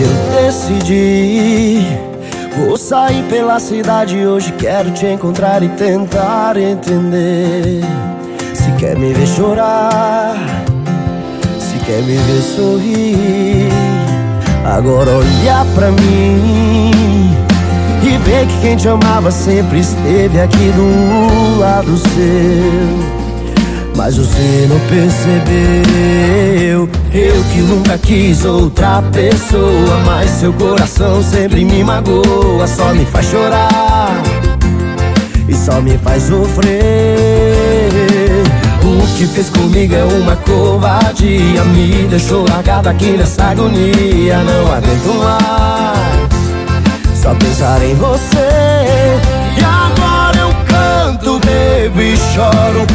eu decidi. Vou sair pela cidade hoje, quero te encontrar e tentar entender. Se quer me ver chorar, se quer me ver sorrir, agora olha pra mim e vê que quem te amava sempre esteve aqui do lado seu. Mas você não percebeu. Eu que nunca quis outra pessoa Mas seu coração sempre me magoa Só me faz chorar E só me faz sofrer. O que fez comigo é uma covardia Me deixou largado aqui nessa agonia. Não aguento mais Só pensar em você. E agora eu canto, bebo e choro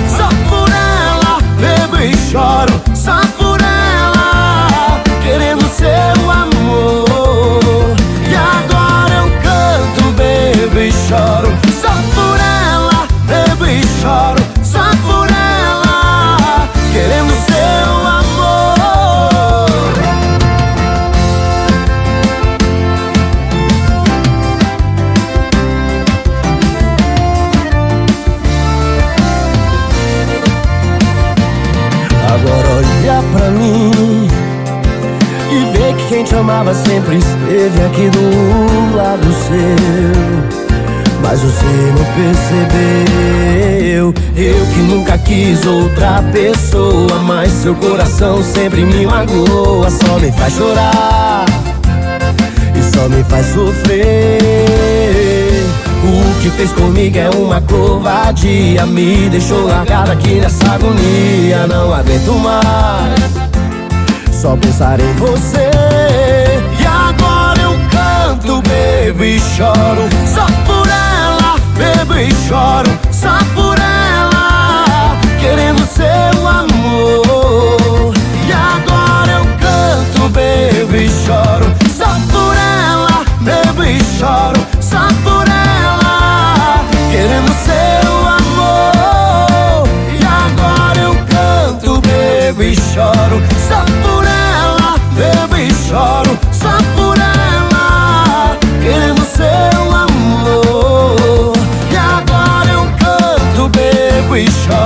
olha pra mim E vê que quem te amava sempre esteve aqui do lado seu. Mas você não percebeu. Eu que nunca quis outra pessoa Mas seu coração sempre me magoa Só me faz chorar E só me faz sofrer o que fez comigo é uma covardia. Me deixou largado aqui nessa agonia. Não aguento mais. Só pensar em você. E agora eu canto, bebo e choro. Só por ela, bebo e choro seu